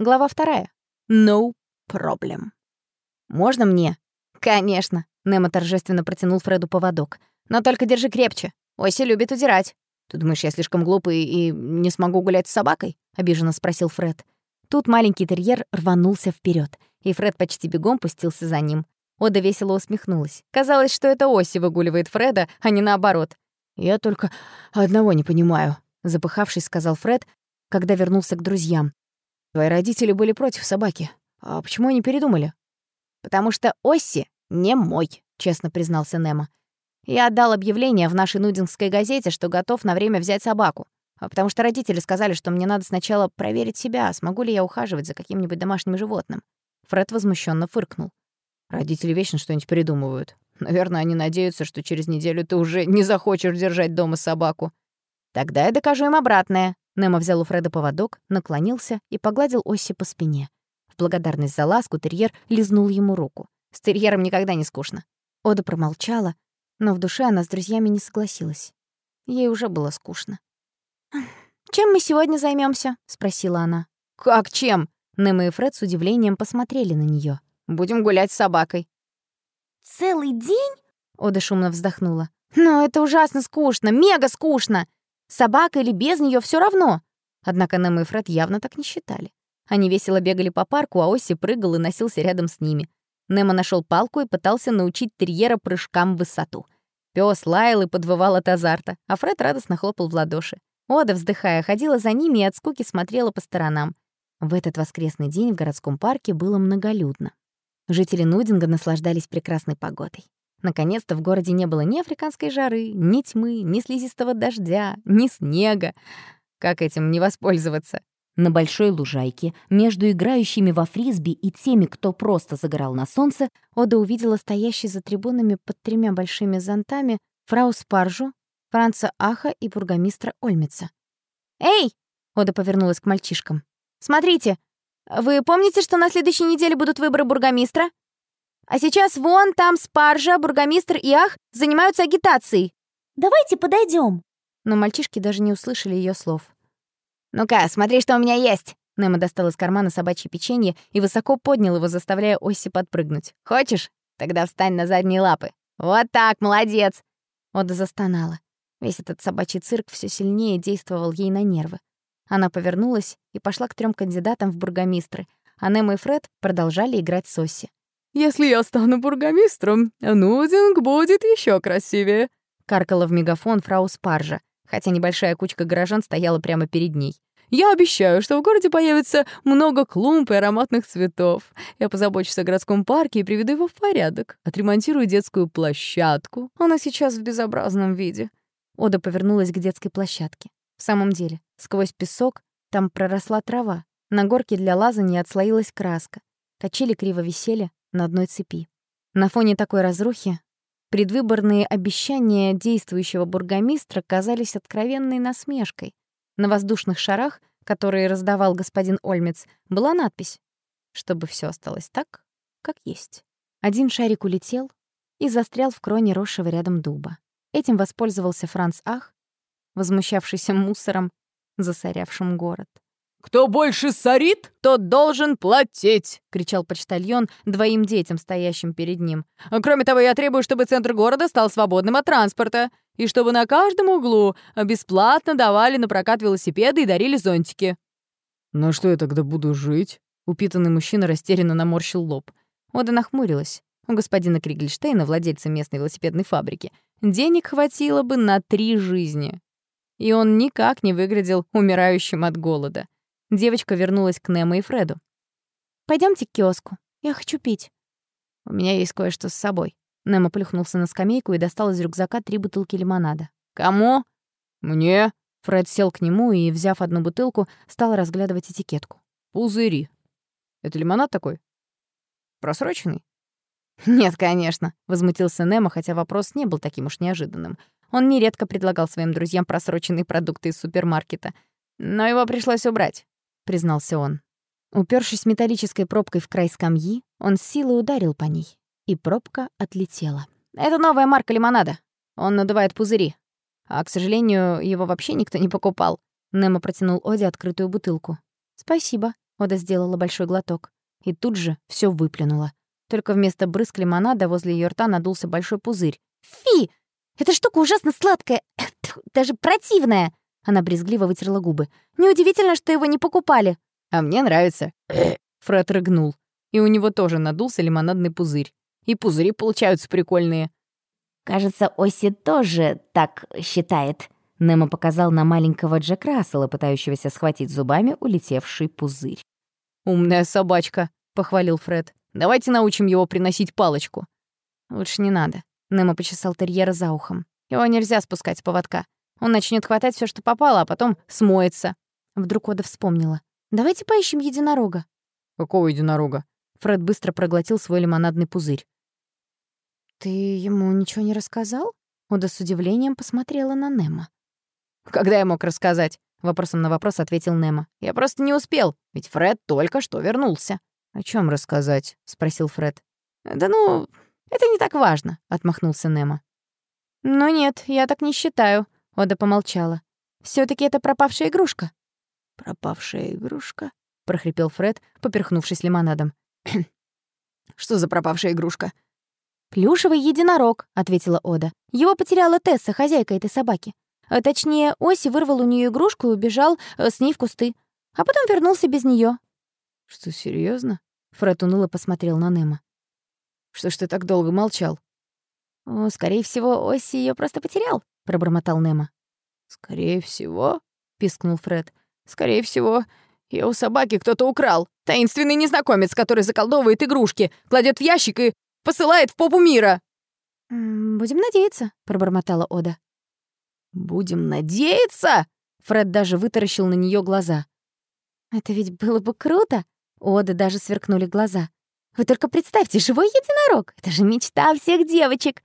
Глава вторая. No problem. «Можно мне?» «Конечно», — Немо торжественно протянул Фреду поводок. «Но только держи крепче. Оси любит удирать». «Ты думаешь, я слишком глупый и не смогу гулять с собакой?» — обиженно спросил Фред. Тут маленький терьер рванулся вперед, и Фред почти бегом пустился за ним. Ода весело усмехнулась. Казалось, что это Оси выгуливает Фреда, а не наоборот. «Я только одного не понимаю», — запыхавшись, сказал Фред, когда вернулся к друзьям. Твои родители были против собаки. А почему они передумали? Потому что Осси не мой, честно признался Немо. Я отдал объявление в нашей нудингской газете, что готов на время взять собаку. А потому что родители сказали, что мне надо сначала проверить себя, смогу ли я ухаживать за каким-нибудь домашним животным. Фред возмущенно фыркнул. Родители вечно что-нибудь придумывают. Наверное, они надеются, что через неделю ты уже не захочешь держать дома собаку. Тогда я докажу им обратное. Немо взял у Фреда поводок, наклонился и погладил Осси по спине. В благодарность за ласку терьер лизнул ему руку. С терьером никогда не скучно. Ода промолчала, но в душе она с друзьями не согласилась. Ей уже было скучно. «Чем мы сегодня займемся? спросила она. «Как чем?» Немо и Фред с удивлением посмотрели на нее. «Будем гулять с собакой». «Целый день?» Ода шумно вздохнула. «Но это ужасно скучно, мега скучно! Собака или без нее все равно. Однако Нэм и Фред явно так не считали. Они весело бегали по парку, а Оси прыгал и носился рядом с ними. Немо нашел палку и пытался научить терьера прыжкам в высоту. Пёс лаял и подвывал от азарта, а Фред радостно хлопал в ладоши. Ода, вздыхая, ходила за ними и от скуки смотрела по сторонам. В этот воскресный день в городском парке было многолюдно. Жители Нудинга наслаждались прекрасной погодой. Наконец-то в городе не было ни африканской жары, ни тьмы, ни слизистого дождя, ни снега. Как этим не воспользоваться? На большой лужайке, между играющими во фрисби и теми, кто просто загорал на солнце, Ода увидела стоящий за трибунами под тремя большими зонтами фрау Спаржу, Франца Аха и бургомистра Ольмица. «Эй!» — Ода повернулась к мальчишкам. «Смотрите, вы помните, что на следующей неделе будут выборы бургомистра? А сейчас вон там Спаржа, бургомистр и Ах занимаются агитацией. Давайте подойдем. Но мальчишки даже не услышали ее слов. «Ну-ка, смотри, что у меня есть!» Немо достал из кармана собачье печенье и высоко поднял его, заставляя Осси подпрыгнуть. «Хочешь? Тогда встань на задние лапы. Вот так, молодец!» Ода застонала. Весь этот собачий цирк все сильнее действовал ей на нервы. Она повернулась и пошла к трем кандидатам в бургомистры, а Немо и Фред продолжали играть с Осси. Если я стану бургомистром, Нудинг будет еще красивее», — каркала в мегафон фрау Спаржа, хотя небольшая кучка горожан стояла прямо перед ней. «Я обещаю, что в городе появится много клумб и ароматных цветов. Я позабочусь о городском парке и приведу его в порядок. Отремонтирую детскую площадку. Она сейчас в безобразном виде». Ода повернулась к детской площадке. В самом деле, сквозь песок там проросла трава. На горке для лазания отслоилась краска. Качели криво висели, на одной цепи. На фоне такой разрухи предвыборные обещания действующего бургомистра казались откровенной насмешкой. На воздушных шарах, которые раздавал господин Ольмец, была надпись, чтобы все осталось так, как есть. Один шарик улетел и застрял в кроне росшего рядом дуба. Этим воспользовался Франц Ах, возмущавшийся мусором, засорявшим город. «Кто больше сорит, тот должен платить!» — кричал почтальон двоим детям, стоящим перед ним. «Кроме того, я требую, чтобы центр города стал свободным от транспорта, и чтобы на каждом углу бесплатно давали на прокат велосипеды и дарили зонтики». «На что я тогда буду жить?» Упитанный мужчина растерянно наморщил лоб. Ода нахмурилась. У господина Кригельштейна, владельца местной велосипедной фабрики, денег хватило бы на три жизни. И он никак не выглядел умирающим от голода. Девочка вернулась к Немо и Фреду. Пойдемте к киоску. Я хочу пить». «У меня есть кое-что с собой». Немо плюхнулся на скамейку и достал из рюкзака три бутылки лимонада. «Кому?» «Мне». Фред сел к нему и, взяв одну бутылку, стал разглядывать этикетку. «Пузыри. Это лимонад такой? Просроченный?» «Нет, конечно», — возмутился Немо, хотя вопрос не был таким уж неожиданным. Он нередко предлагал своим друзьям просроченные продукты из супермаркета. Но его пришлось убрать признался он. Упершись металлической пробкой в край скамьи, он с силой ударил по ней, и пробка отлетела. «Это новая марка лимонада. Он надувает пузыри. А, к сожалению, его вообще никто не покупал». Немо протянул Оде открытую бутылку. «Спасибо». Ода сделала большой глоток. И тут же все выплюнула. Только вместо брызг лимонада возле ее рта надулся большой пузырь. Фи! Эта штука ужасно сладкая, даже противная. Она брезгливо вытерла губы. Неудивительно, что его не покупали. А мне нравится. Фред рыгнул. И у него тоже надулся лимонадный пузырь. И пузыри получаются прикольные. Кажется, Оси тоже так считает. Немо показал на маленького Джек Рассела, пытающегося схватить зубами улетевший пузырь. «Умная собачка», — похвалил Фред. «Давайте научим его приносить палочку». «Лучше не надо». Немо почесал терьера за ухом. «Его нельзя спускать с поводка. Он начнет хватать все, что попало, а потом смоется». Вдруг Ода вспомнила. «Давайте поищем единорога». «Какого единорога?» Фред быстро проглотил свой лимонадный пузырь. «Ты ему ничего не рассказал?» Ода с удивлением посмотрела на Немо. «Когда я мог рассказать?» Вопросом на вопрос ответил Немо. «Я просто не успел, ведь Фред только что вернулся». «О чем рассказать?» — спросил Фред. «Да ну, это не так важно», — отмахнулся Немо. «Ну нет, я так не считаю», — Ода помолчала. все таки это пропавшая игрушка». «Пропавшая игрушка?» — прохрипел Фред, поперхнувшись лимонадом. «Что за пропавшая игрушка?» «Плюшевый единорог», — ответила Ода. «Его потеряла Тесса, хозяйка этой собаки. А точнее, Оси вырвал у нее игрушку и убежал э, с ней в кусты. А потом вернулся без нее. «Что, серьезно? Фред уныло посмотрел на Немо. «Что ж ты так долго молчал?» «О, скорее всего, Оси ее просто потерял», — пробормотал Немо. «Скорее всего?» — пискнул Фред. «Скорее всего, ее у собаки кто-то украл. Таинственный незнакомец, который заколдовывает игрушки, кладет в ящик и посылает в попу мира». «Будем надеяться», — пробормотала Ода. «Будем надеяться?» Фред даже вытаращил на нее глаза. «Это ведь было бы круто!» У Оды даже сверкнули глаза. «Вы только представьте, живой единорог! Это же мечта всех девочек!»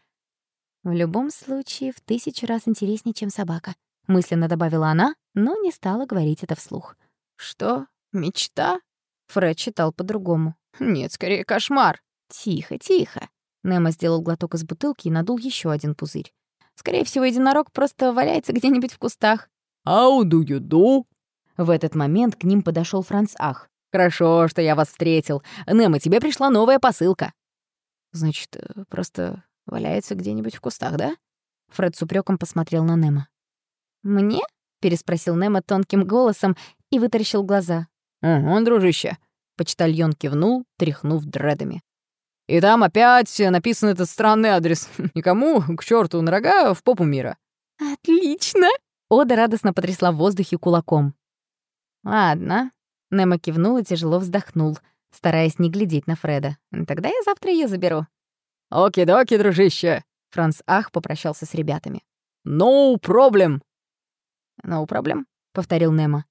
«В любом случае, в тысячу раз интереснее, чем собака», — мысленно добавила она, но не стала говорить это вслух. «Что? Мечта?» Фред читал по-другому. «Нет, скорее кошмар». «Тихо, тихо». Немо сделал глоток из бутылки и надул еще один пузырь. Скорее всего, единорог просто валяется где-нибудь в кустах. «How do you do?» В этот момент к ним подошел Франц Ах. «Хорошо, что я вас встретил. Немо, тебе пришла новая посылка». «Значит, э, просто валяется где-нибудь в кустах, да?» Фред с упреком посмотрел на Немо. «Мне?» — переспросил Немо тонким голосом и вытаращил глаза. «Угу, дружище». Почтальон кивнул, тряхнув дредами. И там опять написан этот странный адрес. Никому, к черту на рога, в попу мира. «Отлично!» Ода радостно потрясла в воздухе кулаком. «Ладно». Немо кивнул и тяжело вздохнул, стараясь не глядеть на Фреда. «Тогда я завтра ее заберу». «Оки-доки, дружище!» Франц Ах попрощался с ребятами. «No problem!» «No problem», — повторил Немо.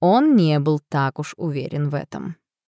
Он не был так уж уверен в этом.